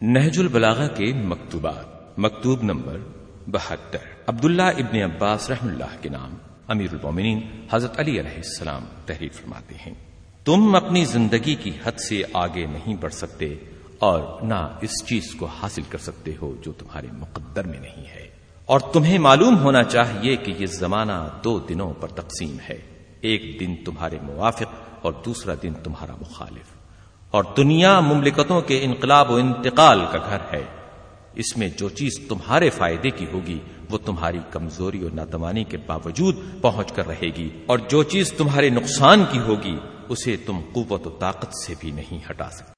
نہج البلاغہ کے مکتوبات، مکتوب نمبر بہتر۔ عبداللہ ابن عباس رحم اللہ کے نام امیر المومنین حضرت علی علیہ السلام تحریر فرماتے ہیں۔ تم اپنی زندگی کی حد سے آگے نہیں بڑھ سکتے اور نہ اس چیز کو حاصل کر سکتے ہو جو تمہارے مقدر میں نہیں ہے۔ اور تمہیں معلوم ہونا چاہیے کہ یہ زمانہ دو دنوں پر تقسیم ہے۔ ایک دن تمہارے موافق اور دوسرا دن تمہارا مخالف۔ اور دنیا مملکتوں کے انقلاب و انتقال کا گھر ہے۔ اس میں جو چیز تمہارے فائدے کی ہوگی، وہ تمہاری کمزوری اور ناتوانی کے باوجود پہنچ کر رہے گی۔ اور جو چیز تمہارے نقصان کی ہوگی، اسے تم قوت و طاقت سے بھی نہیں ہٹا سکتے۔